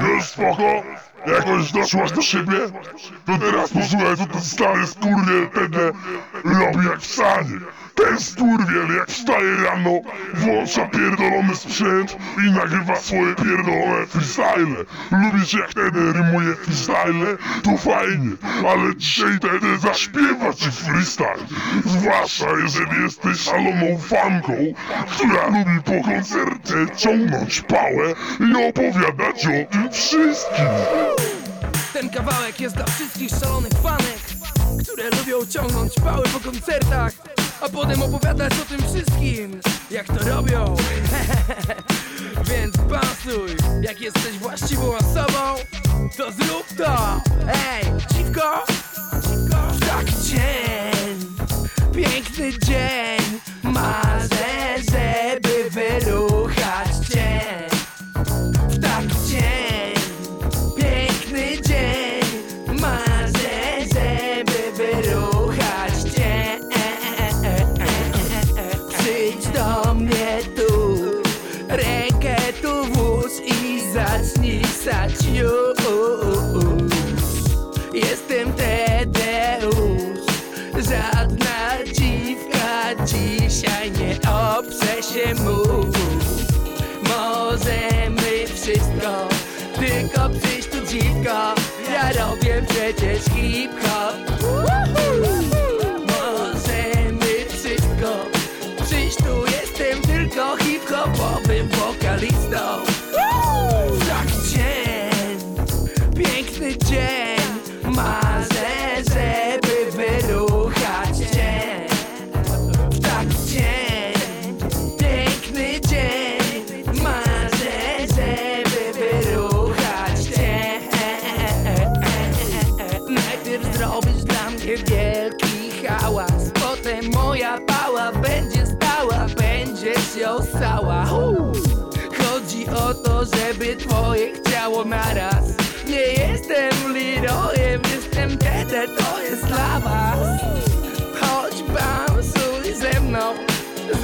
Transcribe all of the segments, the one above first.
Już spoko? Jakoś doszłaś do siebie? To teraz posłuchaj, co ten stary skurwiel wtedy robi jak wstanie. Ten skurwiel jak wstaje rano, włącza pierdolony sprzęt i nagrywa swoje pierdolone freestyle. Lubisz jak wtedy rymuje freestyle? To fajnie, ale dzisiaj wtedy zaśpiewa ci freestyle. Zwłaszcza jeżeli jesteś szaloną fanką, która lubi po koncercie ciągnąć pałę i opowiadać o tym wszystkim. Ten kawałek jest dla wszystkich szalonych fanek Które lubią ciągnąć pały po koncertach A potem opowiadać o tym wszystkim Jak to robią. Więc basuj Jak jesteś właściwą osobą To zrób to. Ej, dziwko Taki dzień Piękny dzień Marzę, żeby wyruchać włóż i zacznij sać już. Jestem Tadeusz. Żadna dziwka dzisiaj nie oprze się mu Możemy wszystko Tylko przyjść tu dziwko. Ja robię przecież hip-hop Marzę, żeby wyruchać cię. W taki dzień Piękny dzień Marzę, żeby wyruchać cię. Najpierw zrobisz dla mnie wielki hałas Potem moja pała będzie stała Będziesz ją stała Chodzi o to, żeby twoje chciało naraz. Nie jestem Tete, to jest dla was. Chodź bounsuj ze mną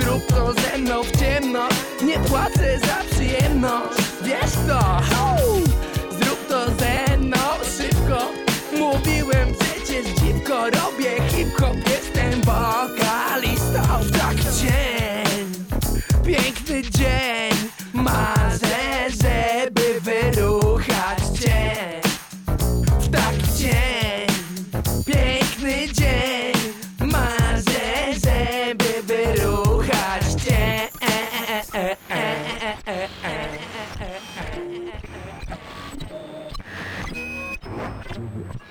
Zrób to ze mną w ciemno. Nie płacę za przyjemność Wiesz to? Zrób to ze mną szybko. Mówiłem przecież dziwko Robię hip-hop, jestem wokalistą. W taki dzień Piękny